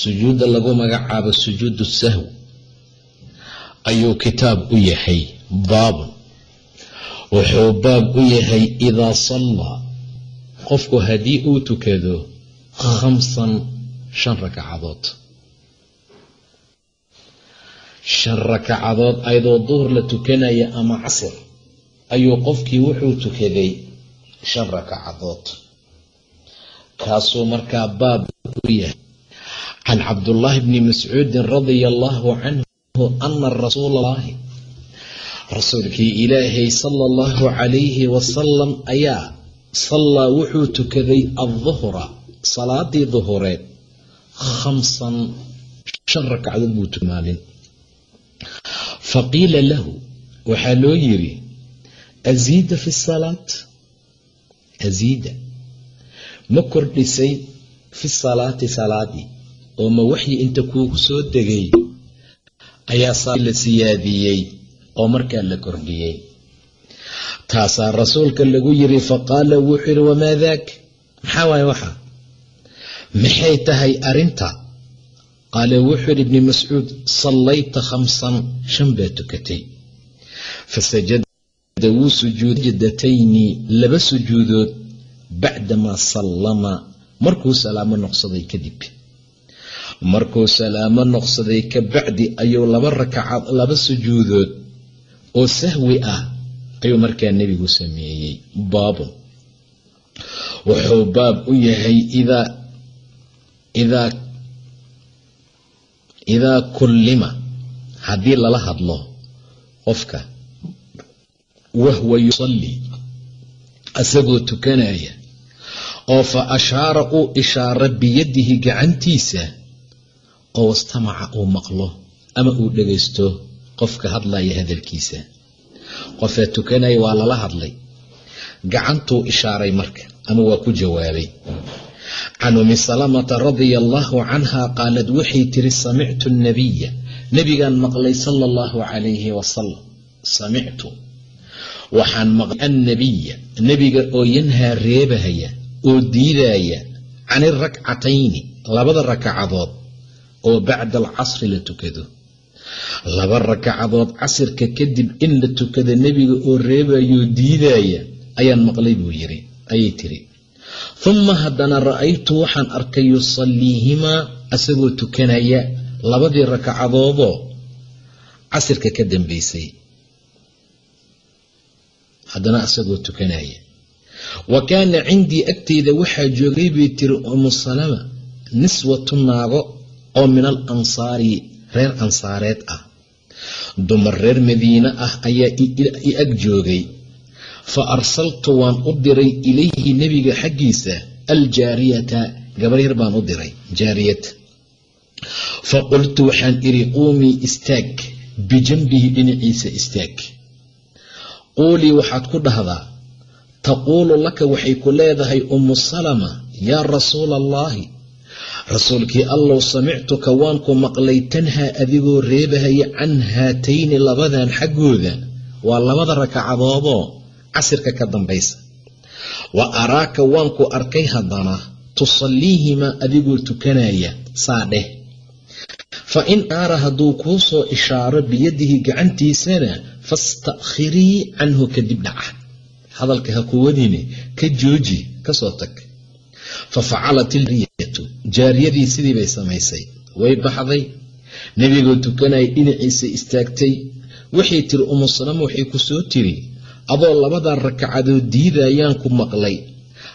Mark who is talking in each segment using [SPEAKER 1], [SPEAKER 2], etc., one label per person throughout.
[SPEAKER 1] sujuudda lagu magacaabo sujuudu sahw. Ayuu kitaab u yahay baabun. Wuxuu baab u yahay idaa sallaa qofku haddii uu tukado khamsan shan rakacadood. Shan rakacadood ayadoo duhur la tukanaya ama casir ayuu qofkii wuxuu tukaday shan rakacadood. Kaasuu markaa baab u yahay can cabdullaahi bni mascuudin radia allaahu canhu ana rasuula allahi rasuulkii ilaahay sala allahu calayhi wasalam ayaa sallaa wuxuu tukaday adduhra salaadii duhureed khamsan shan ragcadood buu tukmaalin faqiila lahu waxaa loo yiri asiida fi salaat asiida ma kordhisay fi salaati salaadii oo ma waxyi inta kuugu soo degay ayaa la siyaadiyey oo markaa la kordhiyey. Taasaa rasuulka lagu yiri faqaala wuxuu yidhi wamaa daak? Maxaa waaye waxa? Maxay tahay arinta qaala wuxuu yidhi ibni mascuud sallayta khamsan shan baa tukatay. Fasajada wuu sujuuday jadatayni laba sujuudood bacdamaa sallama markuu salaamo noqsaday kadib markuu salaamo noqsaday ka bacdi ayuu laba rakacaad laba sujuudood oo sahwi ah ayuu markaa nebigu sameeyey baabun. Wuxuu baab u yahay idaa idaa idaa kullima haddii lala hadlo qofka wahwa yusalli asagoo tukanaya oo fa ashaara uu ishaaro biyadihi gacantiisa oo wastamaca uu maqlo ama uu dhagaysto qofka hadlaya hadalkiisa. Qofee tukanaya waa lala hadlay. Gacantuu ishaaray marka ama waa ku jawaabay. Can umi salamata radia allaahu canha qaalad waxay tiri samictu nabiya nebigaan maqlay sala allahu calayhi wasalam samictu. Waxaan maqlay annabiya nebiga oo yanhaa reebahaya oo diidaya can irakcatayni labada rakacadood oo bacda alcasri la tukado. Laba rakacadood casirka kadib in la tukado nebiga oo reebayoo diidaya ayaan maqlay buu yiri ayay tiri humma haddana ra'aytu waxaan arkay yusalliihimaa asagoo tukanaya labadii rakacadoodoo casirka ka dambaysay haddana asagoo tukanaya. Wa kaana cindii agteyda waxaa joogay bay tiri umu salama niswatu naago oo min al ansaari reer ansaareed ah. Dumar reer madiine ah ayaa i ag joogay. Fa arsaltu waan u diray ilayhi nebiga xaggiisa aljaariyata gabar yar baan u diray jaariyad. Fa qultu waxaan idhi quumii istaag. Bijanbihi dhinaciisa istaag. Quulii waxaad ku dhahdaa. Taquulu laka waxay ku leedahay ummu salama yaa rasuula allaahi rasuulkii allow samictuka waan ku maqlay tanhaa adigoo reebahaya can haatayni labadan xaggooda. Waa labada rakacadoodoo casirka ka dambaysa. Wa araaka waan ku arkay haddana tusalliihimaa adigoo tukanaya saa dheh. Fa in aara hadduu kuu soo ishaaro biyadihi gacantiisana fastakhirii canhu kadib dhaca. Hadalka ha kuwadine ka jooji ka soo tag fa facalat ilriyatu jaariyadii sidii bay samaysay. Way baxday. Nebigoo tukanaya dhinaciisa istaagtay. Waxay tiri umu salama waxay ku soo tiri adoo labadaa rakacadood diidayaan ku maqlay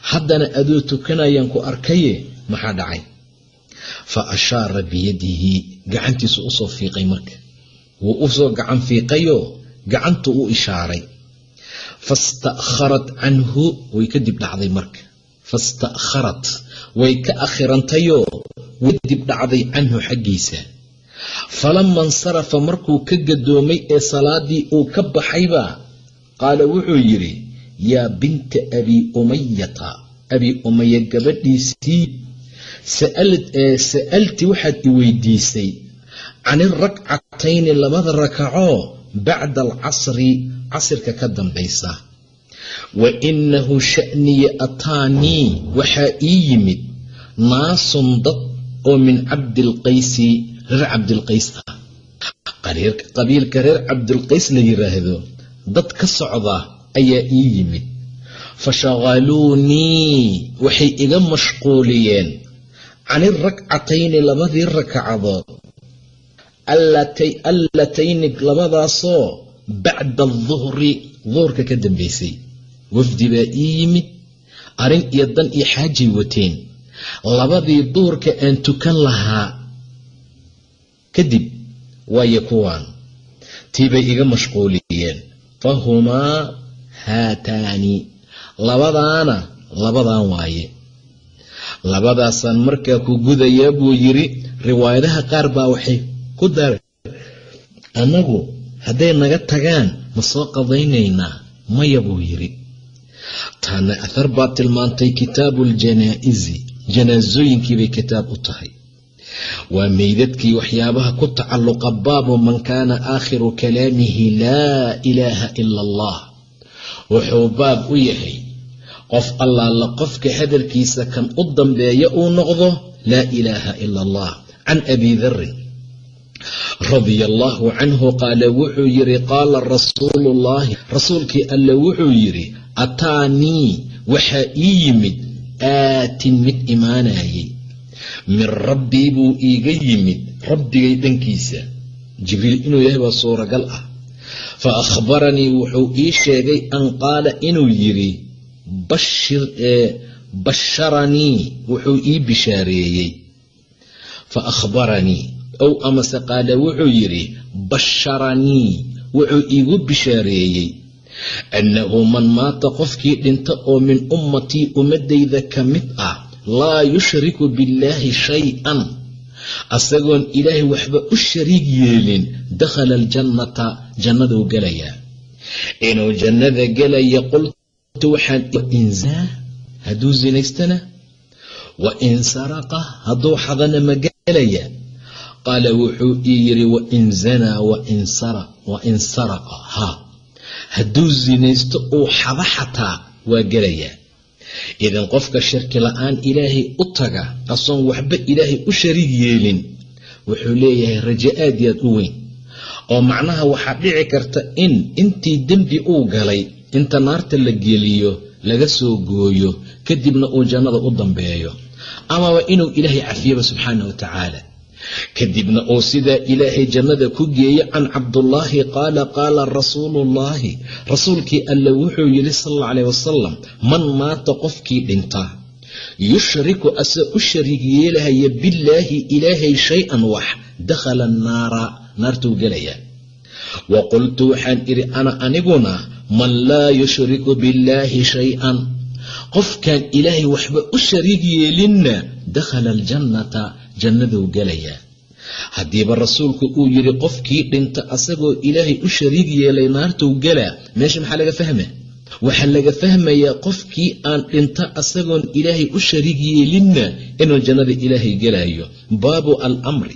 [SPEAKER 1] haddana adoo tukanayaan ku arkaye maxaa dhacay? Fa ashaara biyadihi gacantiisu u soo fiiqay marka. Wuu u soo gacan fiiqayoo gacantu u ishaaray. Fasta'kharat canhu way kadib dhacday marka fasta'kharat way ka akhirantayoo way dib dhacday canhu xaggiisa. falama insarafa markuu ka gadoomay ee salaadii uu ka baxayba qaala wuxuu yidhi yaa binta abii umayata abii umaya gabadhiisii sa'alti waxaad i weydiisay can irakcatayni labada rakacoo bacda alcasri casirka ka dambaysa wa inahu sha'niya ataanii waxaa ii yimid. naasun dad oo min cabdilqaysi reer cabdilqays ah. Qabiilka reer cabdilqays la yiraahdo. Dad ka socda ayaa ii yimid. fashaqaluunii waxay iga mashquuliyeen. can irakcatayni labadii rakacadood. allatayni labadaasoo bacda aduhri duhurka ka dambaysay wafdi baa ii yimid arrin iyo dan iyo xaajay wateen. Labadii duhurka aan tukan lahaa kadib waayo kuwaan tiibay iga mashquuliyeen. Fahumaa haataani labadaana labadaan waaye. Labadaasaan markaa ku gudayaa buu yidhi riwaayadaha qaar baa waxay ku daray annagu hadday naga tagaan ma soo qadaynaynaa maya buu yidhi taana athar baa tilmaantay kitaabu aljanaa'izi janaasooyinkiibay kitaab u tahay. Waa meydadkii waxyaabaha ku tacalluqa baabu man kaana aakhiru kalaamihi laa ilaaha ila allah. Wuxuu baab u yahay qof allaala qofka hadalkiisa kan u dambeeya uu noqdo laa ilaaha ila allah can abi darin radia allaahu canhu qaala wuxuu yidhi qaala rasuulu ullaahi rasuulkii alle wuxuu yidhi ataanii waxaa ii yimid aatin mid imaanayay min rabbii buu iiga yimid rabbigay dhankiisa jibriil inuu yahay baa suuragal ah fa akhbaranii wuxuu ii sheegay an qaala inuu yidhi basharanii wuxuu ii bishaareeyey fa akhbaranii ow amase qaala wuxuu yidhi basharanii wuxuu iigu bishaareeyey annahu man maata qofkii dhinta oo min ummatii ummaddayda ka mid ah laa yushriku billaahi shay-an asagoon ilaahay waxba u shariig yeelin dakhala aljannata jannaduu gelayaa inuu jannada gelaya qultu waxaan inzaa hadduu zinaystana wa in saraqa hadduu xadana ma gelaya qaala wuxuu ii yidhi wain zanaa wa in saraqa haa hadduu zinaysto uu xada xataa waa gelayaa idan qofka shirki la'aan ilaahay u taga asoon waxba ilaahay u shariig yeelin wuxuu leeyahay rajo aad yaad u weyn. Oo macnaha waxaa dhici karta in intii dembi uu galay inta naarta la geliyo laga soo gooyo kadibna uu jannada u dambeeyo. Amaba inuu ilaahay cafiyaba subxaana wa tacaala kadibna uu sidaa ilaahay jannada ku geeyo can cabdullaahi qaala qaala rasuuluullaahi rasuulkii alle wuxuu yidhi sal alla wasalam man maata qofkii dhinta yushriku ase u shariig yeelahaya billaahi ilaahay shay-an wax dakhala annaara. Naartuu gelayaa wa qultu waxaan idhi ana aniguna man laa yushriku billaahi shay-an qofkaan ilaahay waxba u shariig yeelinna dakhala aljannata jannaduu gelayaa. Haddiiba rasuulku uu yidhi qofkii dhinta asagoo ilaahay u shariig yeelay naartuu galaa meesha maxaa laga fahma waxaa laga fahmayaa qofkii aan dhinta asagoon ilaahay u shariig yeelinna inuu jannada ilaahay gelayo baabu alamri.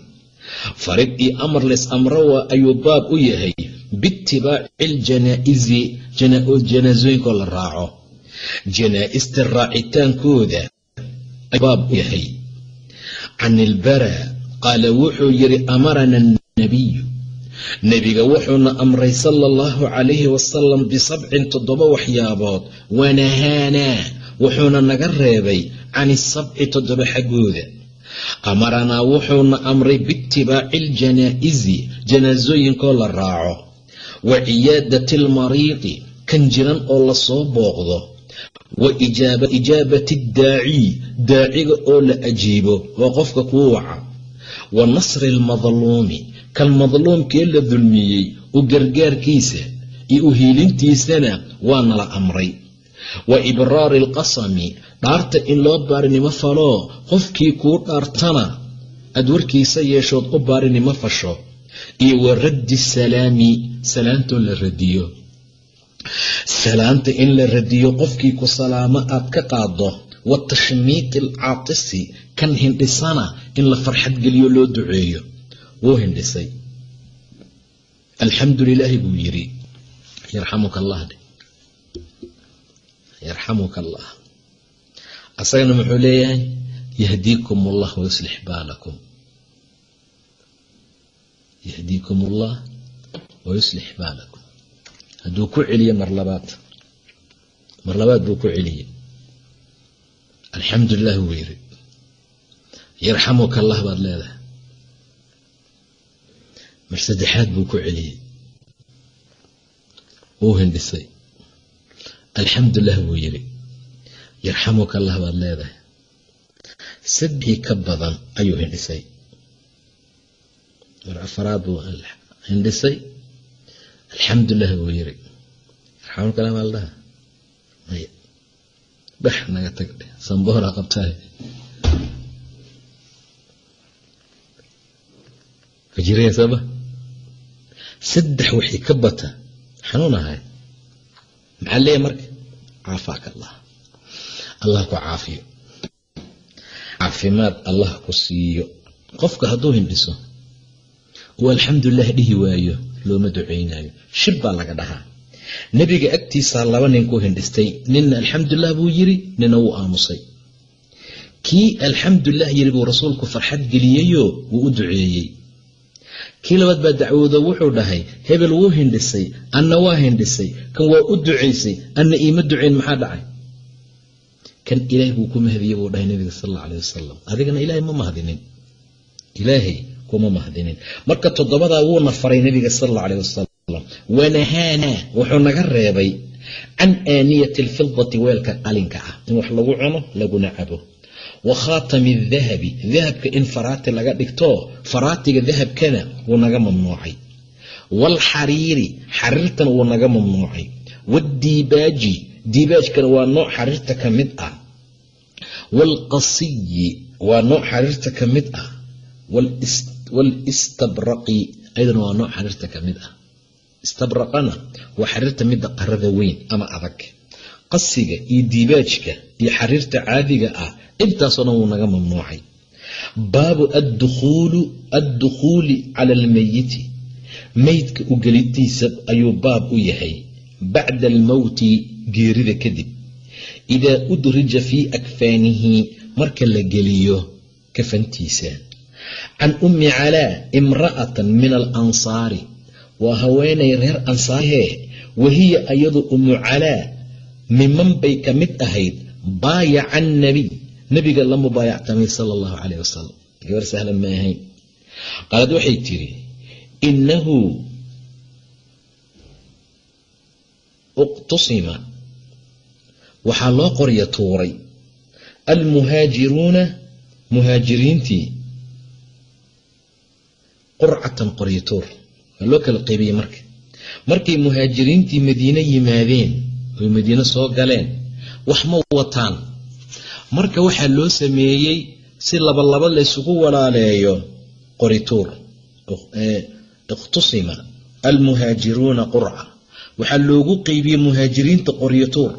[SPEAKER 1] Farid iyo amar leys amro waa ayuu baab u yahay. Biitibaaci aljanaa'izi janaasooyinkoo la raaco. Janaa'ista raacitaankooda baab u yahay can ilbara qaala wuxuu yidhi amarana annabiyu nebiga wuxuuna amray sala allahu calayhi wasalam bisabcin toddoba waxyaabood wanahaanaa wuxuuna naga reebay can isabci toddoba xaggooda. Amaranaa wuxuuna amray biitibaaci aljanaa'izi janaasooyinkoo la raaco. Wa ciyaadati almariidi kan jiran oo la soo booqdo wa ijaabati addaaciy daaciga oo la ajiibo waa qofka kuu waca. Wa nasri almadluumi kan madluumkee la dulmiyey u gargaarkiisa iyo u hiilintiisana waana la amray. Wa ibraari alqasami dhaarta in loo baarinimo faloo qofkii kuu dhaartana aad warkiisa yeeshood u baarinimo fasho. Iyo wa raddi salaami salaantoo la radiyo salaanta in la radiyo qofkii ku salaamo aad ka qaado wa tashmiiti alcaatisi kan hindhisana in la farxad geliyo loo duceeyo. Wuu hindhisay. Alxamdu lilaahi buu yidhi yarxamuka allah yarxamuka allah asagana muxuu leeyahay yahdiikum allah wayuslix baalakum. Yahdiikum allah wayuslix baalakum hadduu ku celiyo mar labaad mar labaad buu ku celiyey alxamdu lilah buu yidhi. Yarxamuka allah baad leedahay. Mar saddexaad buu ku celiyey wuu hindhisay alxamdulilah buu yidhi. Yarxamuka allah baad leedahay. Saddexii ka badan ayuu hindhisay mar afaraad buu hindhisay alxamdulilah buu yidhi yarxamuka allah baa la dhaha maya. Bax naga tag dheh samboora qabtaay. Fajirayasaba saddex wixii ka bata xanuun ahay. Maxaa leeyahy marka caafaaka allah allah ku caafiyo. Caafimaad allah ku siiyo. Qofka hadduu hindhiso uu alxamdulilah dhihi waayo looma ducaynayo shib baa laga dhahaa. Nebiga agtiisaa laba nin ku hindhistay. Ninna alxamdulilah buu yiri nina wuu aamusay. Kii alxamdulilah yiri buu rasuulku farxad geliyeyoo wuu u duceeyey. Kii labaad baa dacwoodo wuxuu dhahay hebel wuu hindhisay anna waa hindhisay kan waa u ducaysay anna iima ducayn maxaa dhacay? Kan ilaahay buu ku mahadiyey buu dhahay nabiga sal alla aleh wasalam adigana ilaahay ma mahadinin. Ilaahay kuma mahadinin marka toddobadaa wuuna faray nabiga sal alla aleh wasalam wanahaana wuxuu naga reebay can aaniyati alfidati weelka qalinka ah in wax lagu cuno laguna cabo. Wa khaatami dahabi dahabka in faraati laga dhigto faraatiga dahabkana wuu naga mamnuucay. Waalxariiri xariirtana wuu naga mamnuucay. Waadiibaaji diibaajkana waa nooc xariirta ka mid ah. Waalqasiyi waa nooc xariirta ka mid ah waalistabraqi ayadana waa nooc xariirta ka mid ah. Istabraqana waa xariirta midda qarada weyn ama adag. Qasiga iyo diibaajka iyo xariirta caadiga ah intaasoo dhan wuu naga mamnuucay. Baabu addukhuuli cala almayiti meydka u gelitiisa ayuu baab u yahay bacda almowti geerida kadib. Idaa udrija fii akfaanihi marka la geliyo kafantiisa can ummi calaa imra'atan min alansaari waa haweenay reer ansaarhee wahiya ayadu ummu calaa miman bay ka mid ahayd baayaca annabiy nabiga la mubaayactamay sala allahu calayh wasalam gabar sahlan ma ahayn. Qaalad waxay tiri innahu uqtusima. Waxaa loo qorya tuuray. Almuhaajiruuna muhaajiriintii qurcatan qorya tuur waa loo kala qaybiyey marka. Markay muhaajiriintii madiine yimaadeen oy madiine soo galeen wax ma wataan. Marka waxaa loo sameeyey si labalaba laysugu walaaleeyo qorituur ikhtusima almuhaajiruuna qurca. Waxaa loogu qeybiyey muhaajiriinta qoryatuur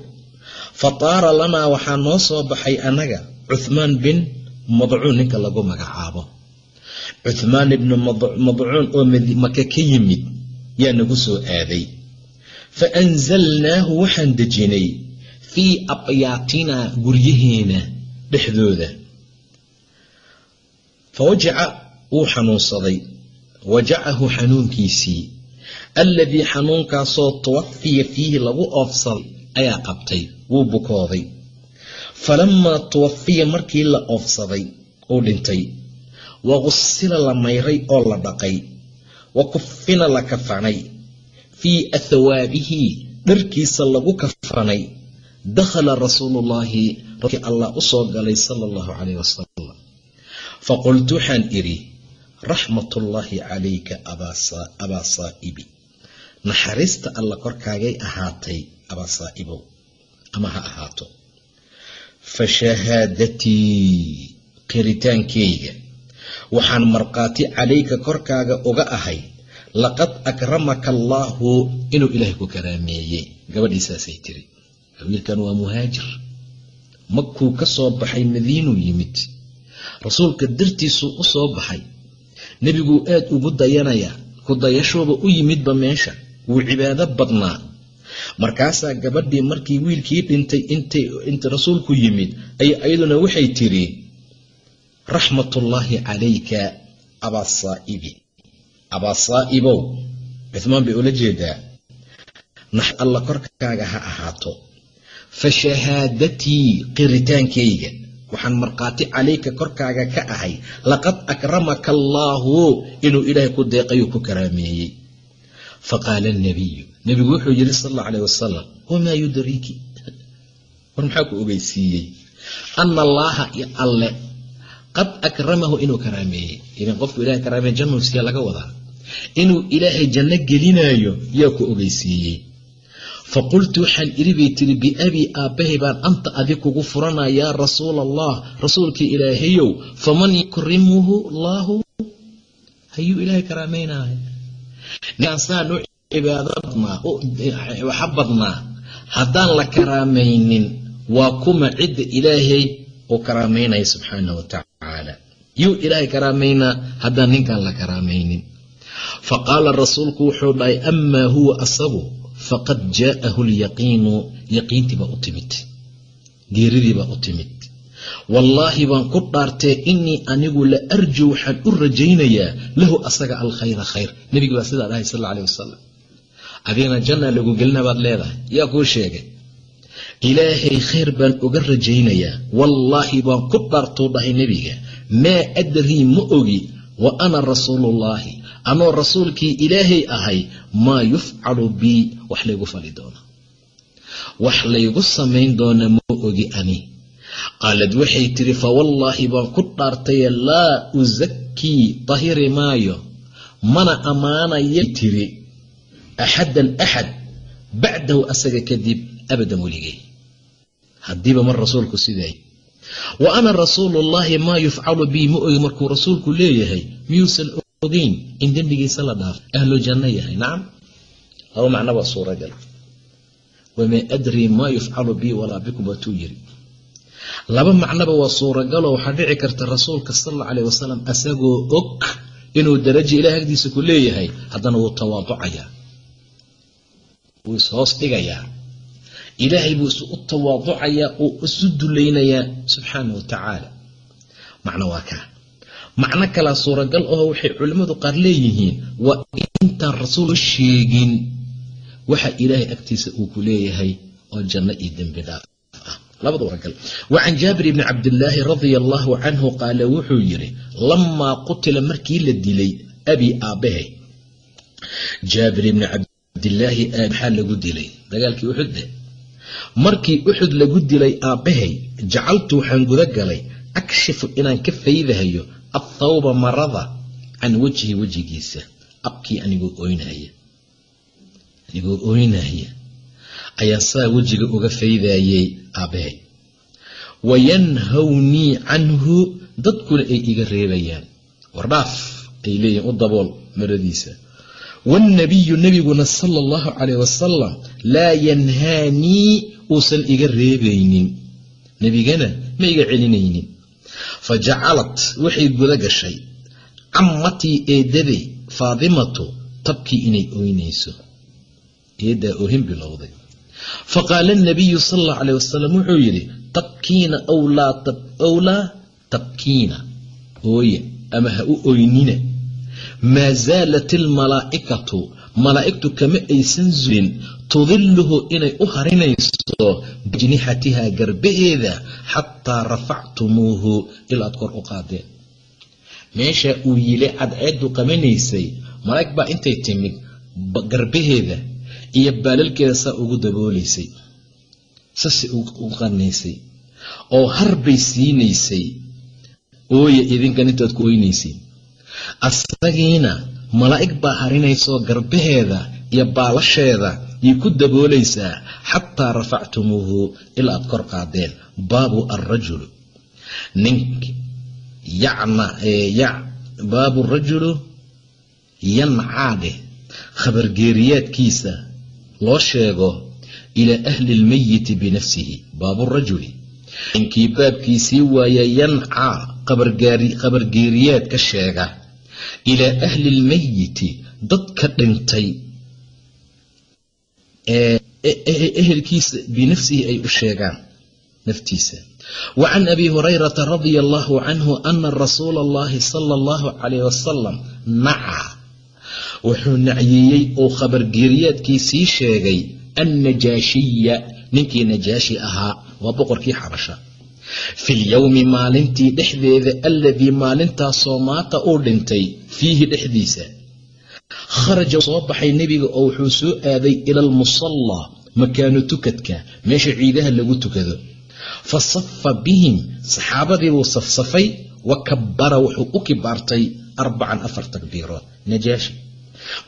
[SPEAKER 1] fa taara lanaa waxaa noo soo baxay annaga cuthmaan bin madcuun ninka lagu magacaabo cuthmaan ibnu madcuun oo maka ka yimid yaa nagu soo aaday. Fa anzalnaahu waxaan dejinay fii abyaatinaa guryaheena dhexdooda. Fa wajaca wuu xanuunsaday. Wajacahu xanuunkiisii alladii xanuunkaasoo tuwafiya fiihi lagu oofsaday ayaa qabtay wuu bukooday. Falamaa tuwafiya markii la oofsaday uu dhintay wa qusila la mayray oo la dhaqay wa kufina la kafanay fii athawaabihi dharkiisa lagu kafanay dakhala rasuuluullaahi rasuulkii allah u soo galay sala allahu calayh wasalam faqultu waxaan idhi raxmatullaahi calayka abaa saa'ibi naxariista alla korkaagay ahaatay abaa saa'ibow ama ha ahaato fa shahaadatii qiritaankeyga waxaan markhaati calayka korkaaga uga ahay laqad akramaka allaahu inuu ilaahay ku karaameeyey. Gabadhiisaasay tiri. Wiilkan waa muhaajir. Makuu ka soo baxay madiinuu yimid. Rasuulka dartiisuu u soo baxay. Nebiguu aad ugu dayanayaa ku dayashooba u yimidba meesha. Wuu cibaado badnaa. Markaasaa gabadhii markii wiilkii dhintay inta rasuulku yimid ay ayaduna waxay tiri raxmatullaahi calayka abaa saa'ibi. Abaa saa'ibow bay ula jeedaa nax alla korkaaga ha ahaato. Fa shahaadatii qiritaankayga waxaan markhaati calayka korkaaga ka ahay laqad akramaka allaahu inuu ilaahay ku deeqayuu ku karaameeyey. Faqaala alnabiyu nebigu wuxuu yidhi sal alla alayh wasalam wamaa yudriiki? War maxaa ku ogeysiiyey? Ana allaaha alle qad akramahu inuu karaameeyey idan qofku ilahay karaameeye jannusiya laga wadaa. Inuu ilaahay janno gelinaayo yaa ku ogeysiiyey. Faqultu waxaan idhi bay tiri biabii aabbahay baan anta adi kugu furanaa yaa rasuula allah rasuulkii ilaahayow faman yukrimuhu allaahu hayuu ilaahay karaamaynaaya ninkaan u cibaado badnaa waxa badnaa haddaan la karaamaynin waa kuma cidda ilaahay uu karaameynaya subxaana wa tacaala yuu ilaahay karaamaynaa haddaan ninkaan la karaamaynin fa qaala rasuulku wuxuu dhahay amaa huwa asagu faqad jaa'ahu lyaqiinu yaqiintiibaa u timid. Geeridiibaa u timid. Wallaahi baan ku dhaartee inii anigu la arju waxaan u rajaynayaa lahu asaga alkhayra khayr. Nebigi baa sidaa dhahay sal aleh wasalam adigana jannaa lagu gelina baad leedahay. Yaa kuu sheegay. Ilaahay khayr baan uga rajaynayaa wallaahi baan ku dhaartuu dhahay nebiga maa adrii ma ogi wa ana rasuuluullaahi anoo rasuulkii ilaahay ahay maa yufcalu bii wax laygu fali doona wax laygu samayn doona ma ogi ani. Qaalad waxay tiri fawallaahi baan ku dhaartaye laa usakii tahiri maayo. Mana ammaanayay tiri axadan axad bacdahu asaga kadib abadan weligay. Haddiiba mar rasuulku sidaay wa ana rasuuluullaahi maa yufcalu bii ma ogi markuu rasuulku leeyahay miyuusan ogeyn in dembigiisa la dhaafo ahlu janno yahay. Nacam laba macno waa suuragal wamaa adrii maa yufcalu bii walaa bikum waatuu yiri. Laba macnoba waa suuragaloo waxaa dhici karta rasuulka sal alla alayh wasalam asagoo og inuu darajo ilaah agdiisa ku leeyahay haddana wuu tawaaducayaa. Wuu ishoos dhigayaa ilaahay buu isu u tawaaducayaa uu isu dulaynayaa subxaana wa tacaala. Macno waa kaa. Macno kalaa suuragal aho waxay culimmadu qaar leeyihiin waa intaan rasuul sheegin. Waxa ilaahay agtiisa uu ku leeyahay oo janno iyo dembi dhaaf ah. Jaabir ibni cabdillaahi radia allaahu canhu qaala wuxuu yidhi lamaa qutila markii la dilay abii aabbahay jaabir ibni cabdillaahi maxaa lagu dilay. Dagaalkii uxudde markii uxud lagu dilay aabbahay jacaltu waxaan guda galay akshifu inaan ka faydahayo athawba marada can wajhi wejigiisa abkii anigoo ooynaya anigoo ooynaya ayaa saa wejiga uga faydayey aabbahay wayanhawnii canhu dadkuna ay iga reebayaan. Wardhaaf ay leeyihiin u dabool maradiisa waalnabiyu nebiguna sala allahu calayh wasalam laa yanhaanii uusan iga reebaynin nebigana ma iga celinaynin fa jacalat waxay guda gashay cammatii eedaday faadimatu tabkii inay ooynayso eeddaa oohin bilowday fa qaala anabiyu sala allahu calayh wasalam wuxuu yidhi tabkiina owlaa tabkiina ooya ama ha u oynina maa zaalat ilmalaa'ikatu malaa'igtu kama aysan zulin tudilluhu inay u harinayso hayso bijnixatiha garbaheeda xataa rafactumuuhu ilaad kor u qaadeen meesha uu yile cadceedu qabanaysay malaa'ig baa intay timid garbaheeda iyo baalalkeeda saa ugu daboolaysay sase u qarnaysay oo harbay siinaysay ooya idinkan intaad ku oynaysay asagiina malaa'ig baa harinaysoo garbaheeda iyo baalasheeda yay ku daboolaysaa xataa rafactumuuhu ilaa aad kor qaadeen. Baabu alrajulu nink baabu rajulu yancaadeh. Khabargeeriyaadkiisa loo sheego ilaa ahli lmayiti binafsihi baabu rajuli ninkii baabkiisii waaya yancaa khabargeeriyaad ka sheega ilaa ahli lmayiti dadka dhintay ehelkiisa binafsihi ay u sheegaan naftiisa. Wa can abi hurayrata radia allahu canhu ana rasuula allahi sala allahu calayh wasalam naca. Wuxuu nacyeeyey oo khabargeeriyaadkiisii sheegay annajaashiya ninkii najaashi ahaa waa boqorkii xabasha fi lyowmi maalintii dhexdeeda alladii maalintaasoo maata uu dhintay fiihi dhexdiisa. Kharaja soo baxay nebiga oo wuxuu soo aaday ila almusallaa makaanu tukadka meesha ciidaha lagu tukado. Fa safa bihim saxaabadii buu safsafay wa kabbara wuxuu u kibaartay arbacan afar takbiirood. Najaashi.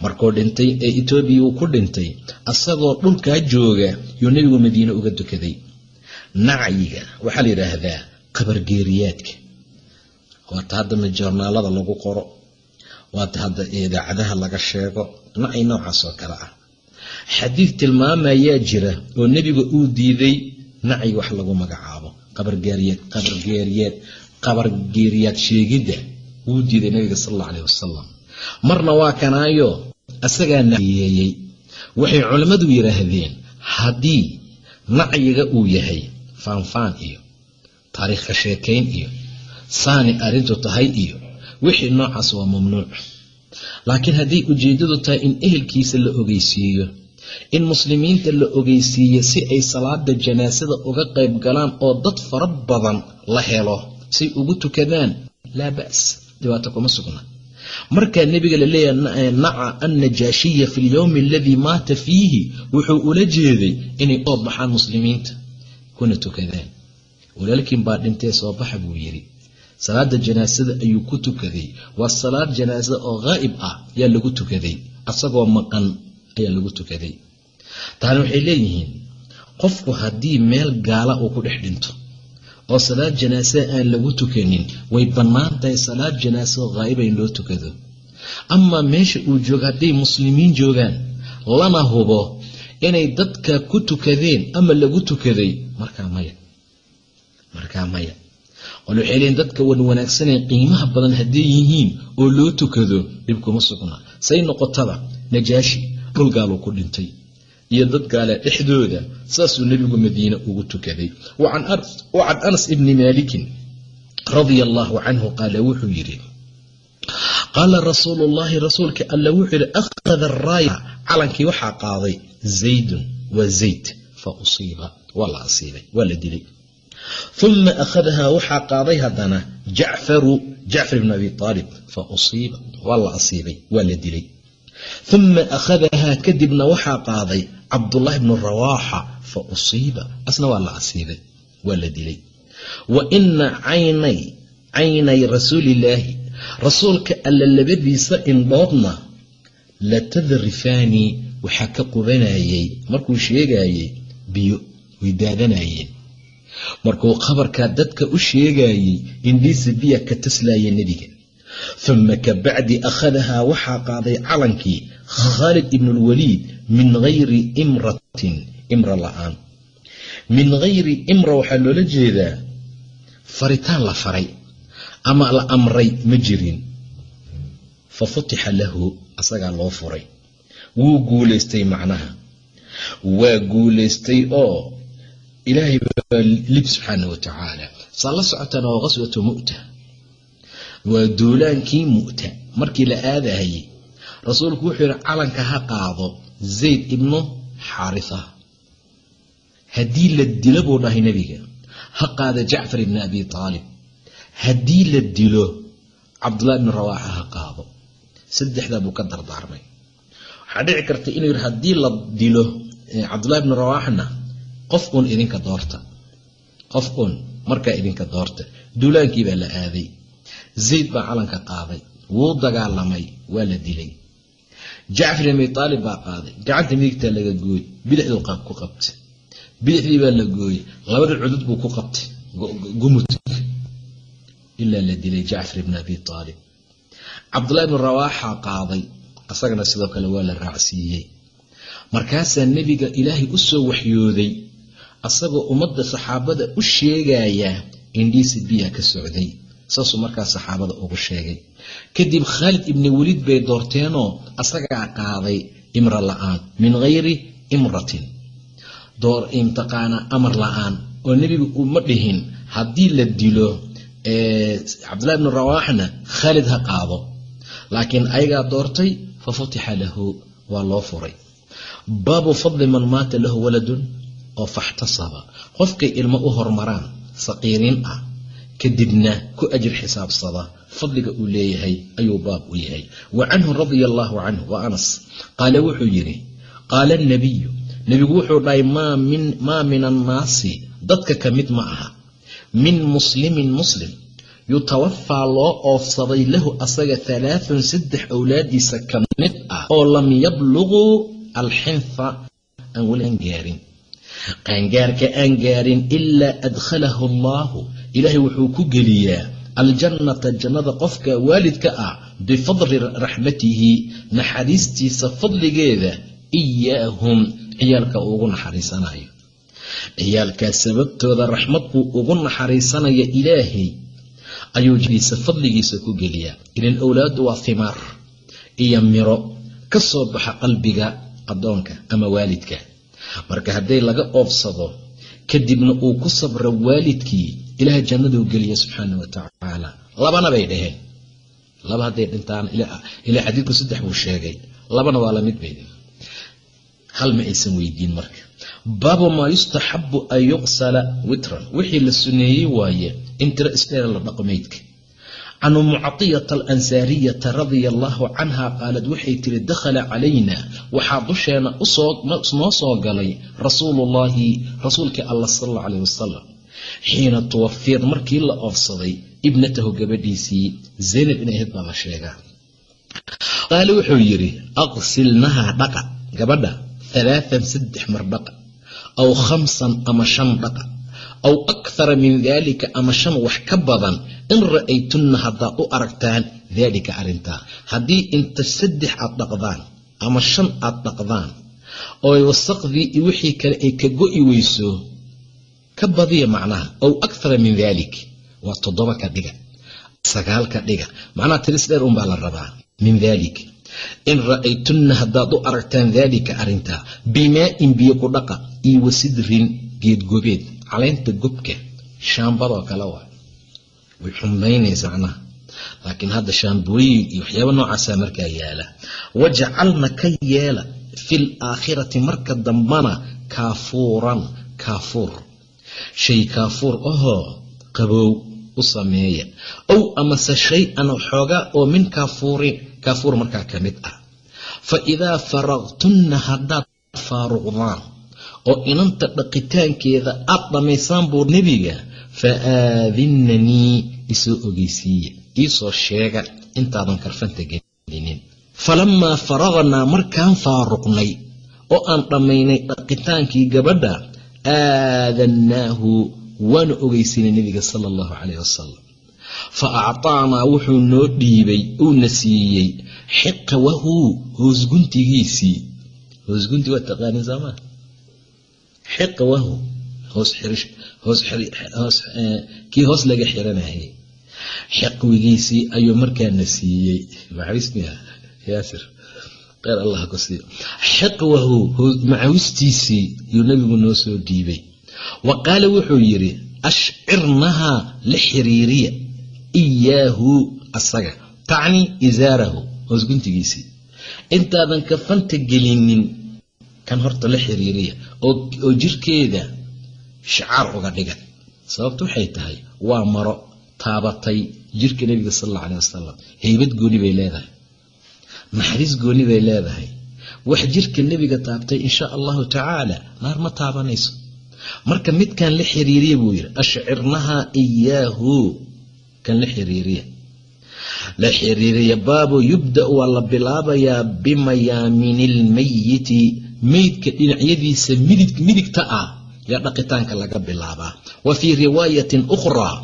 [SPEAKER 1] Markuu dhintay ee etoobiya uu ku dhintay asagoo dhulkaa jooga yuu nebigu madiine uga dukaday nacyiga waxaa la yidhaahdaa qabargeeriyaadka waata hadda joornaalada lagu qoro waata hadda idaacadaha laga sheego nacyi noocaas oo kale ah. Xadiid tilmaamayaa jira oo nebiga uu diiday nacyi wax lagu magacaabo. Qabargeeriyaad qabargeeriyaad qabargeeriyaad sheegidda wuu diiday nabiga sal alla alayh wasalam marna waa kanaayo asagaa nacyeeyey waxay culammadu yidhaahdeen haddii nacyiga uu yahay faanfaan iyo taariikh ka iyo saani arrintu tahay iyo wixii noocaas waa mamnuuc. Laakiin hadday ujeeddadu tahay in ehelkiisa la ogeysiiyo in muslimiinta la ogeysiiyo si ay salaada janaasada uga qayb galaan oo dad fara badan la helo say ugu tukadaan laa ba's dhibaato kuma sugna. Markaa nebiga la leeyahay naca annajaashiya fi lyowmi aladii maata fiihi wuxuu ula jeeday inay soo baxaan muslimiinta kuna tukadaan walaalkiin baa dhintee soo baxa buu yidhi. Salaada janaasada ayuu ku tukaday. Waa salaad janaasada oo haa'ib ah yaa lagu tukaday. Asagoo maqan ayaa lagu tukaday. Taani waxay leeyihiin qofku haddii meel gaala uu ku dhex dhinto oo salaad janaasada aan lagu tukanin way bannaan tahay salaad janaasado haa'iba in loo tukado. Amaa meesha uu joogo hadday muslimiin joogaan lana hubo inay dadka ku tukadeen ama lagu tukaday markaa maya. Markaa maya. Qol waxay leeyiin dadka wan wanaagsanee qiimaha badan hadday yihiin oo loo tukado dhib kuma sugna. Say noqotada najaashi dhul gaaluu ku dhintay iyo dad gaale dhexdooda saasuu nebigu madiine ugu tukaday. Wa can anas ibni maalikin radia allaahu canhu qaala wuxuu yidhi qaala rasuulu llaahi rasuulka alla wuxuu yidhi akhada araaya calankii waxaa qaaday zaydun waa zayd fa waa la asiibay waa la dilay uma akhadahaa waxaa qaaday haddana jacfaru jacfar ibn abi aalib fa waa la asiibay waa la dilay uma akhadahaa kadibna waxaa qaaday cabdullaahi bnu rawaaxa fa usiiba asna waa la asiibay waa la dilay wa ina caynay caynay rasuulillaahi rasuulka alla labadiisa indhoodna latadrifaani waxaa ka qubanayay markuu sheegayey biyo way daadanayeen markuu khabarkaa dadka u sheegayey indhiisa biya ka taslaya nebiga. Uma ka bacdi akhadahaa waxaa qaaday calankii khaalid ibnulwaliid min hayri imratin imra la'aan. Min hayri imra waxaa loola jeedaa faritaan la faray ama la amray ma jirin. Fa futixa lahu asagaa loo furay wuu guulaystay macnaha. Waa guulaystay oo ilaahay baa lib subxaana wa tacaala saa la socotaan oo qaswatu mu'ta. Waa duulaankii mu'ta. Markii la aadahayey rasuulku wuxuu yidhi calanka ha qaado zayd ibnu xaarisa. Haddii la dilo buu dhahay nebiga ha qaada jacfar ibni abi taalib. Haddii la dilo cabdullahi ibni rawaaxa ha qaado. Saddexdaa buu ka dardaarmay waxaa dhici karta inuu yidhi haddii la dilo cabdullahi ibni rawaaxna qof uun idinka doorta. Qof uun markaa idinka doorta. Duulaankii baa la aaday. Zayd baa calanka qaaday. Wuu dagaalamay waa la dilay. Jacfar abi taalib baa qaaday. Gacanta midigtaa laga gooy bidixduu ku qabtay. Bidixdii baa la gooyey labadii cudud buu ku qabtay. Gumudka ilaa la dilay jacfar ibn abi taalib. Cabdullahi ibnu rawaaxa qaaday asagana sidoo kale waa la raacsiiyey. Markaasaa nebiga ilaahay u soo waxyooday asagoo ummadda saxaabada u sheegaya indhiisi biya ka socday. Saasuu markaa saxaabada ugu sheegay. Kadib khaalid ibni weliid bay doorteenoo asagaa qaaday imra la'aan min hayri imratin. Door imtiqaana amar la'aan oo nebigu uma dhihin haddii la dilo cabdillahi bni rawaaxna khaalid ha qaado. Laakiin ayagaa doortay fa futixa lahu waa loo furay baabu fadli man maata lahu waladun oo faxtasaba qofkay ilmo u hormaraan saqiiriin ah kadibna ku ajir xisaabsada fadliga uu leeyahay ayuu baab u yahay wa canhu radia allaahu canhu wa anas qaala wuxuu yidhi qaala nabiyu nebigu wuxuu dhahay maa min annaasi dadka ka mid ma aha min muslimin muslim yutawafaa loo oofsaday lahu asaga halaathun saddex awlaadiisa ka mid ah oo lam yabluguu alxinfa aan weli aan gaarin. Qaangaarka aan gaarin ilaa adkhalahu allaahu. Ilaahay wuxuu ku geliyaa aljannata jannada qofka waalidka ah bifadli raxmatihi naxariistiisa fadligeeda iyaahum ciyaalka ugu naxariisanayo ciyaalkaas sababtooda raxmad buu ugu naxariisanaya ilaahay ayuu jadiisa fadligiisa ku geliyaa ilan owlaadu waa himaar iyo miro ka soo baxa qalbiga addoonka ama waalidka. Marka hadday laga oobsado kadibna uu ku sabro waalidkii ilaah jannaduu geliya subxaana wa tacaala. Labana bay dhaheen. Laba hadday dhintaan ilaa xadiidku saddex buu sheegay. Labana waa la mid bay hal ma aysan weydiin marka. Baabu maa yustaxabu an yuqsala witran. Wixii la suneeyey waaye in tiro isdheera la dhaqo meydka can umu catiyata alansaariyata radia allaahu canha qaalad waxay tiri dakhala calayna waxaa dusheena noo soo galay rasuuluullaahi rasuulkii allah sal alla wasalam xiina tuwafiyad markii la oofsaday ibnatahu gabadhiisii zaynab inay ahayd baa la sheegaa. Qaale wuxuu yidhi aqsilnahaa dhaqa gabadha alaaan saddex mar dhaqa aw khamsan ama shan dhaqa aw akhara min daalika ama shan wax ka badan in ra'aytunna haddaad u aragtaan daalika arrintaa haddii inta saddex aad dhaqdaan ama shan aad dhaqdaan oo wasaqdii iyo wixii kale ay ka go'i weyso ka badiya macnaha aw akhara min daalik waa toddoba ka dhiga sagaal ka dhiga macnaha tiris dheer unbaa la rabaa min daalik in ra'aytunna haddaad u aragtaan daalika arrintaa bimaa'in biyo ku dhaqa iyo wasidrin geedgobeed caleynta gobka shaambadoo kale waa way xumbaynaysa macnaha. Laakiin hadda shaambooyin iyo waxyaaba noocaasaa markaa yaalla. Wajacalna ka yeela fil aakhirati marka dambana kaafuuran kaafuur. Shay kaafuur ahoo qabow u sameeya. Ow amase shay-an xoogaa oo min kaafuurin kaafuur markaa ka mid ah. Fa idaa faraqtunna haddaad faaruqdaan oo inanta dhaqitaankeeda aad dhammaysaan buu nebiga fa aadinnanii isoo ogeysiiya. Iisoo sheega intaadan karfanta gelinin. Falammaa faraqnaa markaan faaruqnay oo aan dhammaynay dhaqitaankii gabadha aadannaahu waanu ogeysiinay nebiga sala allahu calayh wasalam fa actaanaa wuxuu noo dhiibay uuna siiyey xiqwahu hoosguntigiisii hoosgunti waa taqaanin soomaa xiqwahu kii hoos laga xiranayay xiqwigiisii ayuu markaana siiyey. Siiyo. Xiqwahu macawistiisii yuu nabigu noo soo dhiibay. Wa qaala wuxuu yidhi ashcirnahaa la xiriiriya iyaahu asaga tacni isaarahu hoosguntigiisii intaadan kafanta gelinin kan horta la xiriiriya oo jirkeeda shicaar uga dhiga sababtu waxay tahay waa maro taabatay jirka nebiga sal alla aleh wasalam heybad gooni bay leedahay. Naxariis gooni bay leedahay. Wax jirka nebiga taabtay insha allahu tacaala naar ma taabanayso. Marka midkan la xiriiriya buu yidhi ashcirnaha iyaahu kan la xiriiriya. La xiriiriya baabu yubda waa la bilaabayaa bimayaamini lmayiti meydka dhinacyadiisa midigta ah yaa dhaqitaanka laga bilaabaa. Wa fii riwaayatin ukhraa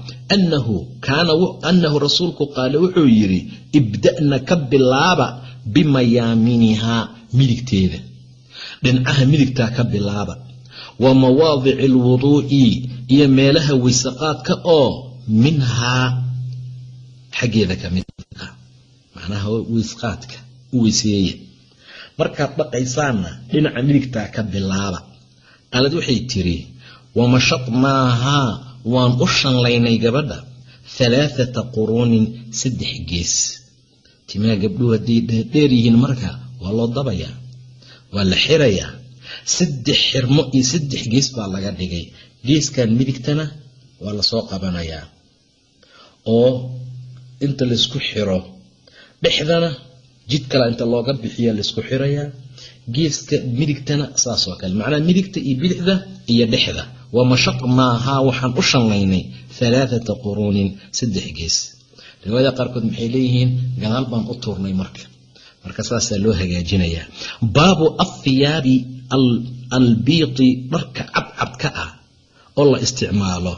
[SPEAKER 1] anahu rasuulku qaale wuxuu yidhi ibda'na ka bilaaba bimayaaminihaa midigteeda. Dhinacaha midigtaa ka bilaaba. Wa mawaadici alwuduu'i iyo meelaha waysaqaadka oo minhaa xaggeeda ka mid ah macnaha weysqaadka u weyseeya markaad dhaqaysaanna dhinaca midigtaa ka bilaaba. Qaalad waxay tiri wamashadnaahaa waan u shanlaynay gabadha halaathata quruunin saddex gees. Timaha gabdhuhu hadday dheer yihiin marka waa loo dabayaa waa la xirayaa saddex xirmo iyo saddex gees baa laga dhigay. Geeskan midigtana waa la soo qabanayaa. Oo inta laysku xiro dhexdana jid kale inta looga bixiya laysku xirayaa geeska midigtana saasoo kale. Macnaha midigta iyo bidixda iyo dhexda. Wa mashaqnaahaa waxaan u shanlaynay halaathata quruunin saddex gees. Riwaayada qaarkood maxay leeyihiin gadaal baan u tuurnay marka. Marka saasaa loo hagaajinayaa. Baabu athiyaabi albiiti dharka cadcadka ah oo la isticmaalo.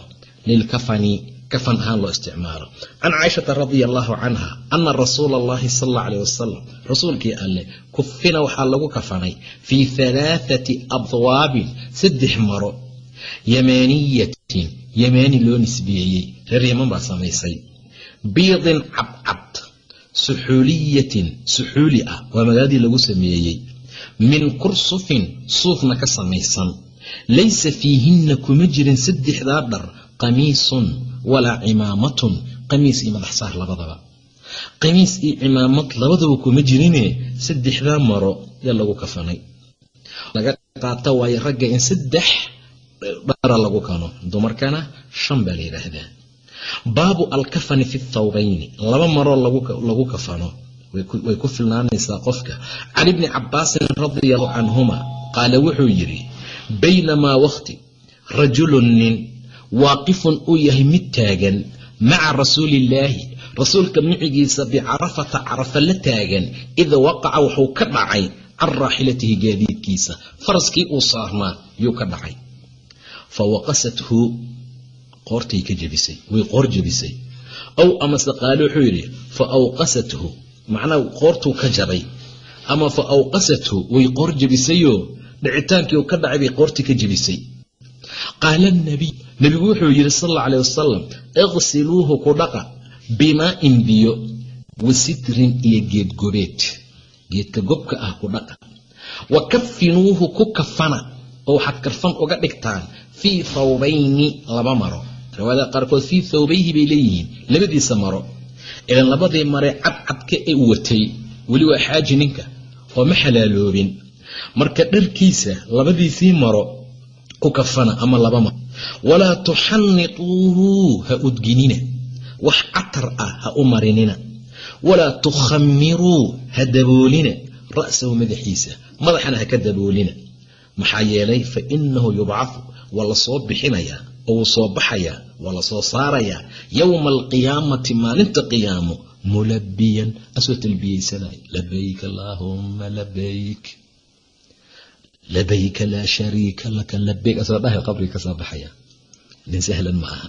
[SPEAKER 1] Lilkafani kafan ahaan loo isticmaalo. Can caaishata radia allahu canha ana rasuula allahi sal alla wasalam rasuulkii alleh kufina waxaa lagu kafanay fii halaathati abwaabin saddex maro yamaaniyatin yamaani loo nisbeeyey reer yaman baa samaysay. Biidin cadcad suxuuliyatin suxuuli ah waa magaaladii lagu sameeyey. Min kursufin suufna ka samaysan. Laysa fiihinna kuma jirin saddexdaa dhar qamiisun walaa cimaamatun qamiis iyo madax labadaba. Qamiis iyo cimaamad labadaba kuma jirine saddexdaa maro yaa lagu kafanay. Laga qaata waayo ragga in saddex dhara lagu kano dumarkana shan baa la yidhaahdaa. Baabu alkafani fi thawbayni laba maroo lagu kafano. Way ku filnaanaysaa qofka. Can ibni cabaasin radia allahu canhuma qaala wuxuu yidhi baynamaa wakhti rajulun nin waaqifun uu yahay mid taagan maca rasuuliillaahi rasuulka micigiisa bicarafata carafa la taagan id waqaca wuxuu ka dhacay can raaxilatihi gaadiidkiisa. Faraskii uu saarnaa yuu ka dhacay. Fa waqasathu qoortay ka jebisay way qoor jebisay. Ow amase qaale wuxuu yidhi fa awqasathu macnaha qoortuu ka jabay ama fa awqasathu way qoor jebisayoo dhicitaankii uu ka dhacay bay qoortii ka jebisay. Qaala nabiy nebigu wuxuu yidhi sal alla aleh wasalam iqsiluuhu ku dhaqa bimaa'in biyo wa sitrin iyo geedgobeed geedka gobka ah ku dhaqa. Wa kafinuuhu ku kafana oo waxaad karfan uga dhigtaan fii thawbayni laba maro. Riwaayada qaarkood fii thawbayhi bay leeyihiin labadiisa maro. Ilan labadii mare cadcadka ee u watay weli waa xaaji ninka oo ma xalaaloobin. Marka dharkiisa labadiisii maro ku kafana ama laba maro walaa tuxannituuhu ha udginina. Wax catar ah ha u marinina. Walaa tukhamiruu ha daboolina. Ra'sahu madaxiisa madaxana ha ka daboolina. Maxaa yeelay fa inahu yubcafu waa la soo bixinayaa oo wuu soo baxayaa waa la soo saarayaa yowma alqiyaamati maalinta qiyaamo mulabiyan asoo talbiyeysanay labayk allaahumma labayk labayka laa shariika laka labayk asoo dhahay qabriga ka soo baxaya nin sahlan ma aha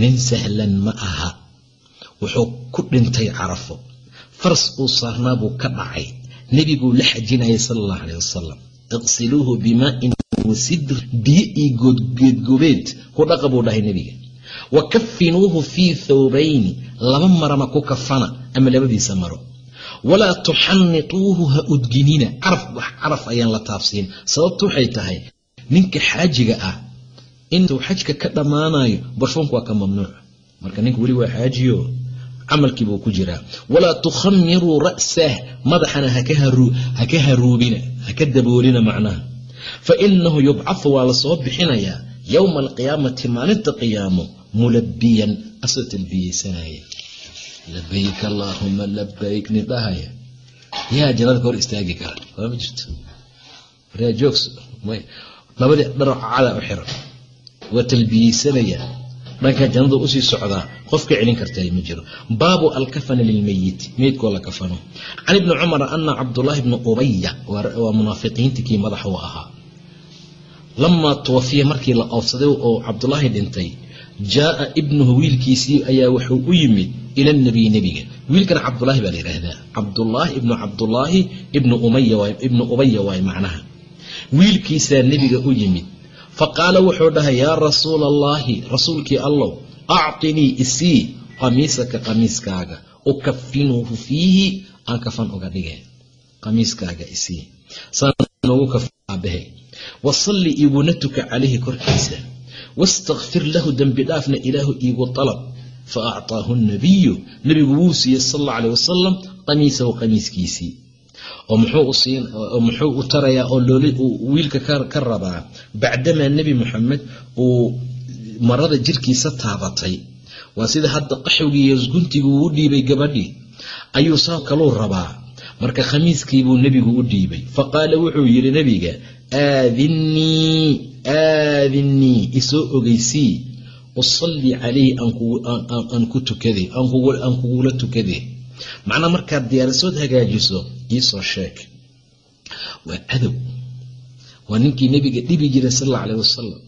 [SPEAKER 1] nin sahlan ma aha wuxuu ku dhintay carafo faras uu saarnaa buu ka dhacay nebiguu la xajinayay sala allahu caleyh wasalam iqsiluuhu bimaa'in wasidr biyo iyo geedgobeed ku dhaqa buu dhahay nebiga wa kafinuuhu fii thawbayni laba marana ku kafana ama labadiisa maro walaa tuxannituuhu ha udginina caraf wax caraf ayaan la taabsiin. Sababtu waxay tahay ninka xaajiga ah intuu xajka ka dhammaanayo barfuunku waa ka mamnuuc. Marka ninka weli waa xaajiyo camalkii buu ku jiraa. Walaa tukhamiruu ra'sah madaxana haka haruubina haka daboolina macnaha. Fa inahu yubcafu waa la soo bixinayaa. Yowma alqiyaamati maalinta qiyaamo mulabiyan asoo talbiyeysanaya labayk allaahuma labayk nin dhahaya yaa jannada ka hor istaagi kara ma jirto waryaa joogs labadii dharo cada u xiran waa talbiyeysanaya dhanka jannada u sii socdaa qofka celin kartaa ma jiro baabu alkafana lilmeyit meydkoo la kafano can ibni cumar ana cabdulaahi bni ubaya waa munaafiqiinta kii madaxa u ahaa lamaa tuwafiya markii la oofsaday oo cabdulaahi dhintay jaaa ibnuhu wiilkiisii ayaa wuxuu u yimid ila nabiy nebiga wiilkan cabdulaahi baa la yidhaahdaa cabdulaahi ibnu cabdulaahi ibnu ibnu ubaya waay macnaha. Wiilkiisaa nebiga u yimid. Faqaala wuxuu dhahay yaa rasuula allaahi rasuulkii allow actinii isii qamiisaka qamiiskaaga. Ukafinuhu fiihi aan kafan uga dhige qamiiskaaga isii. Saanogu kafaabahe wasalli iguna tuka calayhi korkiisa. Wastakfir lahu dembi dhaafna ilaahu iigu dalab fa nabiyu nebigu wuu siiyey sal alla aleh wasalam qamiisahu qamiiskiisii. oo muxuu u tarayaa oo wiilka ka rabaa. Bacdamaa nebi moxamed uu marada jirkiisa taabatay. Waa sida hadda qaxwigii iyo guntigii uu u dhiibay gabadhii. Ayuu saa kaluu rabaa. Marka khamiiskiibuu nebigu u dhiibay. Faqaala wuxuu yidhi nebiga aadinnii aadinnii isoo ogeysii usallii calayhi aan ku tukade aan kugula tukade. Macnaa markaad diyaarisood hagaajiso iisoo sheeg. Waa cadow waa ninkii nebiga dhibi jiray sal alla alayh wasalam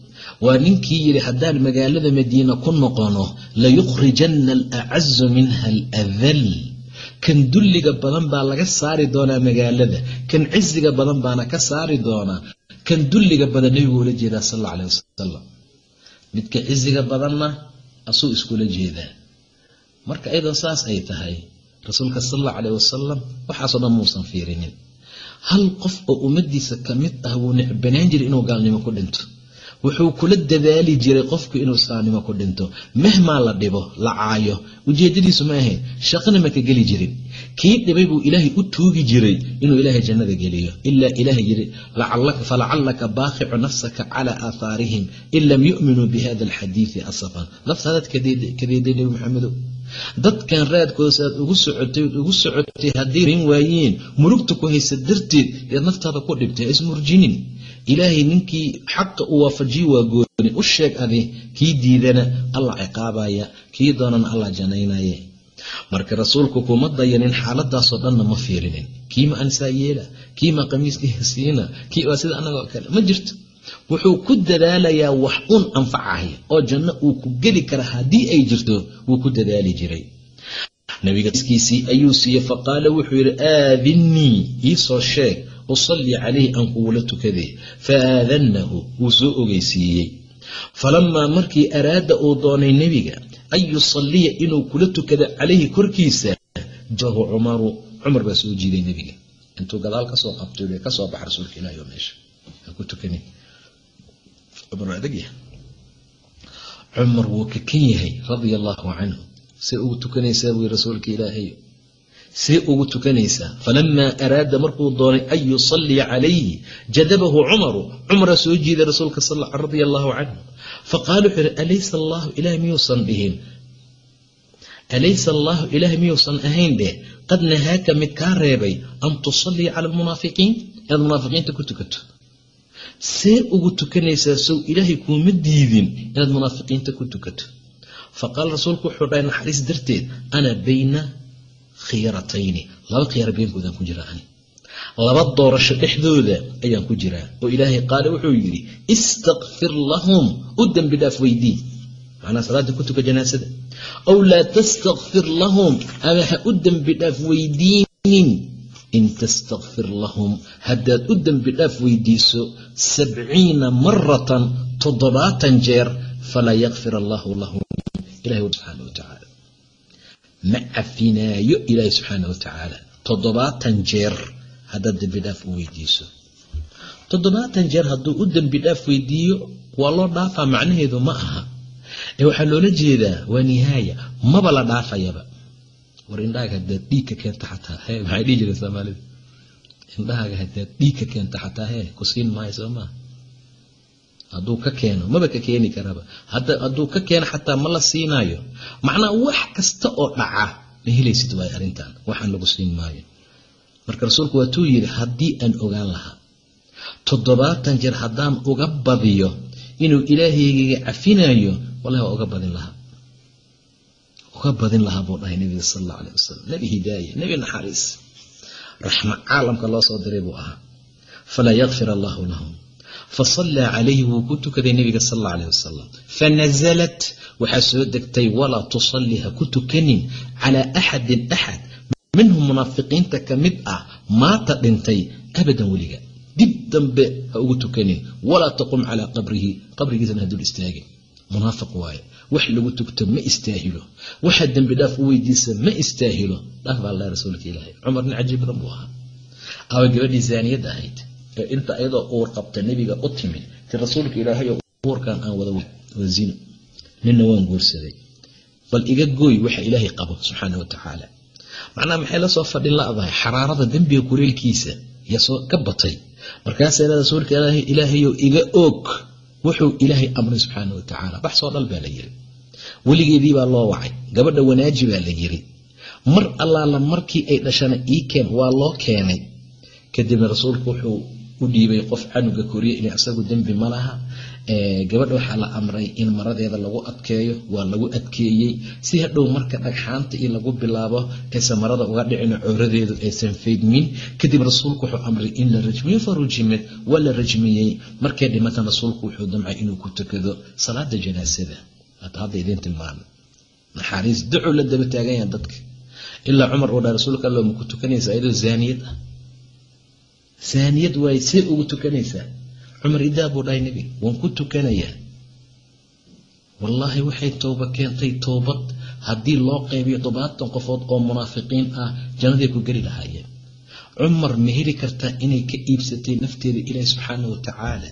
[SPEAKER 1] waa ninkii yidhi haddaan magaalada madiina ku noqono layukhrijanna alacazu minha aladal kan dulliga badan baa laga saari doonaa magaalada kan ciziga badan baana ka saari doonaa. Kan dulliga badan nebigu ula jeedaa sal alla alayh wasalam midka ciziga badanna asuu iskula jeedaa. Marka iyadoo saas ay tahay rasuulka sal alla calayh wasalam waxaasoo dhan muusan fiirinin. Hal qof oo ummadiisa ka mid ah wuu necbanaan jiray inuu gaalnimo ku dhinto wuxuu kula dadaali jiray qofku inuu islaamnimo ku dhinto. Mahmaa la dhibo la caayo. Ujeedadiisu ma ahayn shaqana ma ka geli jirin. Kii dhibay buu ilaahay u tuugi jiray inuu ilaahay jannada geliyo. Ilaa ilaahay yiri falacallaka baaqicu nafsaka calaa aahaarihim in lam yu'minuu bihada alxadiidi asafan. Naftaadaad kadeeday nebi maxamedow dadkan raadkooda aad ugu socotay ugu socotay hadday rin waayeen murugta ku haysa darteed yaad naftaada ku dhibtay ismurjinin ilaahay ninkii xaqa u waafajiyi waa gooni u sheeg adi kii diidana allah ciqaabaya kii doonana allah janaynaye marka rasuulku kuma dayanin xaaladaasoo dhanna ma fiirinin. Kiima ansaa yeela kiima qamiiskiisiina kii waa sida annagoo kale? Ma jirto. Wuxuu ku dadaalayaa wax un anfacaya oo janno uu ku geli kara haddii ay jirto wuu ku dadaali jiray. Nabigaskiisii ayuu siiyey faqaala wuxuu yidhi aadinnii iisoo sheeg usallii calayhi aan kugula tukade fa aadannahu wuu soo ogeysiiyey. Falamaa markii araada uu doonay nebiga an yusalliya inuu kula tukado calayhi korkiisa jahu cumaru cumar baa soo jiiday nebiga. Intuu gadaal ka soo qabtay ka soo baxa rasuulka ilahi oo meesha ku tukanin. Cumar waa adag yahay? Cumar wuu kakan yahay radia allaahu canhu. See ugu tukanaysaa buui rasuulka ilaahay see ugu tukanaysaa falamaa araada markuu doonay an yusalliya calayhi jadabahu cumaru. Cumara soo jiiday rasuulka radia allaahu canhu faqaala wuxuu yihi alaysa allaahu ilaah miyuusan dhihin alaysa allaahu ilaah miyuusan ahayn dheh qad nahaaka mid kaa reebay an tusalliya cala almunaafiqiin. Inaad munaafiqiinta ku tukato. See ugu tukanaysaa sow ilaahay kuuma diidin. Inaad munaafiqiinta ku tukato. Faqaala rasuulku wuxuu dhahay naxariis darteed ana bayna khiyaratayni laba khiyaar beenkoodaan ku jiraa ani. Laba doorasho dhexdooda ayaan ku jiraa. Oo ilaahay qaale wuxuu yidhi istakfir lahum. U dembi dhaaf weydii. Macnaa salaada ku tuka janaasada. Aw laa tastakfir lahum. Ama ha u dembi dhaaf weydiinin in tastakfir lahum. Haddaad u dembi dhaaf weydiiso sabciina maratan toddobaatan jeer falaa yakfir allaahu lahum. Ilahi subxaana watacaala ma cafinaayo ilaahi subxaana watacaala toddobaatan jeer haddaad dembi dhaaf u weydiiso. Toddobaatan jeer hadduu u dembi dhaaf weydiiyo waa loo dhaafaa macnaheedu ma aha. Ee waxaa loola jeedaa waa nihaaya maba la dhaafayaba. War indhahaaga hadaad dhiig ka keenta xataa he maxay dhihi jireen soomaalida indhahaaga hadaad dhiig ka keenta xataa hee ku siin maayo soo maa hadduu ka keeno maba ka keeni karaba. Hadduu ka keeno xataa ma la siinaayo. Macnaa wax kasta oo dhaca ma helaysid waay arrintan. Waxaan lagu siin maayo. Marka rasuulku waatuu yidhi haddii aan ogaan lahaa toddobaatan jeer haddaan uga badiyo inuu ilaahaygiga cafinayo wallahi waa uga badin lahaa. Uga badin lahaa buu dhahay nabiga sal alla alayh wasalam nebi hidaaya nebi naxariis. Raxma caalamka loo soo diray buu ahaa. Falaa yakfir allahu lahum fasallaa calayhi wuu ku tukaday nebiga sal alla alayh wasalam fanasalat waxaa soo degtay walaa tusalli ha ku tukanin calaa axadin axad minhum munaafiqiinta ka mid ah maata dhintay abadan weliga dib dambe ha ugu tukanin walaa taqum calaa qabrihi qabrigiisana ha istaagin munaafiq waaye wax lagu tugto ma istaahilo waxa dembi dhaaf u weydiisa ma istaahilo dhaaf baa alla rasuulka ilaahay cumar nin cajiib badan buu ahaa awa gabadhii zaaniyad ahayd ee inta iyadoo uur qabta nebiga u timid ti rasuulka ilaahay uurkan aan wada waa zino. Waan guursaday. Bal iga gooy waxa ilaahay qabo subxaana wa macnaha maxay la soo fadhin ladahay? Xaraarada dembiga kuleelkiisa yaa soo ka batay. Markaasaa la rasuulka ilaahayow iga oog wuxuu ilaahay amray subxaana wa tacaala. Bax soo dhal baa la yiri weligeedii baa loo wacay. Gabadha wanaaji baa la yiri mar allaala markii ay dhashana ii keen waa loo keenay. Kadibna rasuulku wuxuu u dhiibay qof canuga koriya in isagu dembi ma laha. Gabadha waxaa la amray in maradeeda lagu adkeeyo waa lagu adkeeyey. Si hadhow marka dhagxaanta i lagu bilaabo aysan marada uga dhicino cooradeedu aysan faydmin kadib rasuulku wuxuu amray in la rajmiyo fa waa la rajmiyey. Markay dhimatan rasuulku wuxuu damcay inuu ku tukado salaada janaasada. Hadda idiin tilmaamay naxaariis ducuu la daba taaganya dadka. Ilaa cumar uu dhaa rasuulka allo ma ku tukanaysa ayadoo zaaniyad ah zaaniyad waaye see ugu tukanaysaa. Cumar idaa buu dhahay nebi. Waan ku tukanayaa wallaahi waxay towba keentay toobad. Haddii loo qaybiyo toddobaatan qofood oo munaafiqiin ah jannaday ku geli lahaayeen. Cumar ma heli kartaa inay ka iibsatay nafteeda ilaahi subxaana wa tacaala.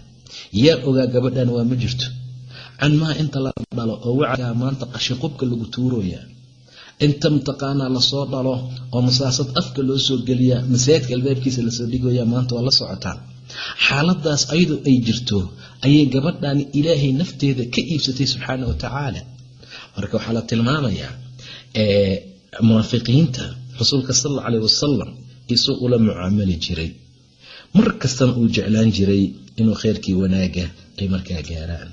[SPEAKER 1] Yaa ogaa gabadhan waa ma jirto. Canmaha inta la dhalo oo wacagaa maanta qashinqubka lagu tuuroyaa inta mataqaanaa la soo dhalo oo masaasad afka loo soo geliyaa masaajidka albaabkiisa la soo dhigoyaa maanta waa la socotaan xaaladaas ayadoo ay jirto ayay gabadhani ilaahay nafteeda ka iibsatay subxaana wa tacaala. Marka waxaa la tilmaamayaa munaafiqiinta rasuulka sal alla alayh wasalam isuu ula mucaamali jiray. Mar kastana uu jeclaan jiray inuu kheyrkii wanaaga ay markaa gaaraan.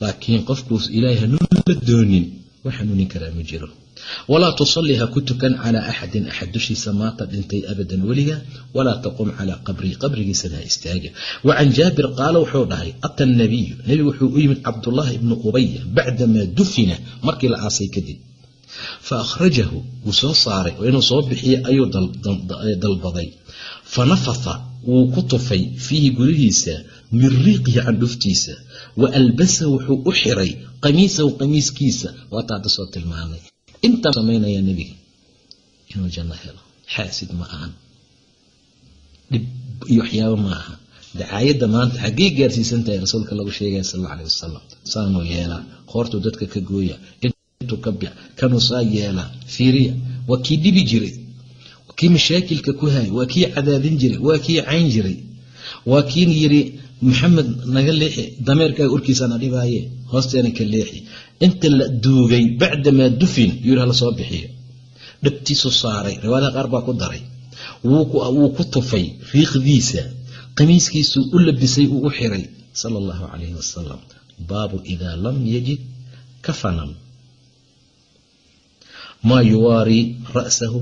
[SPEAKER 1] Laakiin qofkuus ilaahay hanuun la doonin wax hanuunin karaa ma jiro walaa tusalli ha ku tukan calaa axadin axad dushiisa maata dhintay abadan weliga walaa taqum calaa qabrii qabrigiisana ha istaaga. Wa can jaabir qaala wuxuu dhahay ata nabiyu nebigu wuxuu u yimid cabdullaahi ibnu ubaya bacdamaa dufina markii la aasay kadib. Fa akhrajahu wuu soo saaray oo inuu soo bixiya ayuu dalbaday. Fa wuu ku tufay fiihi gudihiisa min riiqihi candhuftiisa wa albasahu wuxuu u xiray qamiisahu qamiiskiisa. Waata hadda intaa samaynaya nebiga inuu janno helo. Xaasid ma ahan. Dhib iyo waxyaabo ma aha. Dacaayadda maanta xaggey gaarsiisan tahay rasuulka lagu sheegaya sal alla alayh wasalam saanuu yeelaa qoortuu dadka ka gooya intuu ka bic kanuu saa yeelaa fiiriya waa kii dhibi jiray waa kii mashaakilka ku hayay waa kii cadaadin jiray waa kii cayn jiray waa kii yiri maxamed naga leexi dameerkaaga urkiisana dhibaaye hoosteena ka leexi inta la duugay bacdamaa dufin yuri hala soo bixiyo. Dhabtiisu saaray riwaayadaha qaar baa ku daray. Wuu ku tufay riiqdiisa. Qamiiskiisuu u labisay uu u xiray sala allahu calayhi wasalam baabu idaa lam yajid kafanan. Maa yuwaari ra'sahu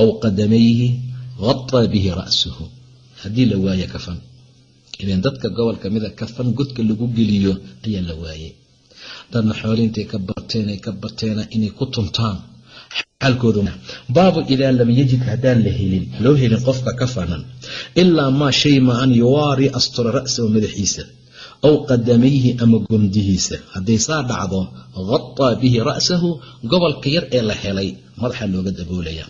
[SPEAKER 1] aw qadamayhi qataa bihi ra'suhu. Haddii la waayo kafan ilan dadka gobol ka mida kafan godka lagu geliyo ayaa la waayay. Dadna xooliintay ka barteen ka barteena inay ku tuntaan. Xaalkoodabaabu idaa lam yajid haddaan la helin loo helin qofka kafanan ilaa maa shay maan yuwaari astura ra'sahu madaxiisa aw qadamayhi ama gomdihiisa hadday saa dhacdo qataa bihi ra'sahu gobolka yar ee la helay madaxa looga daboolaya.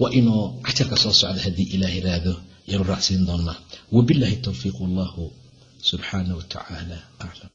[SPEAKER 1] Waa inuu cajarka soo socda haddii ilaah iraahdo yanu raacsiin doonaa wabilaahi towfiiq wallahu subxaana wa aclam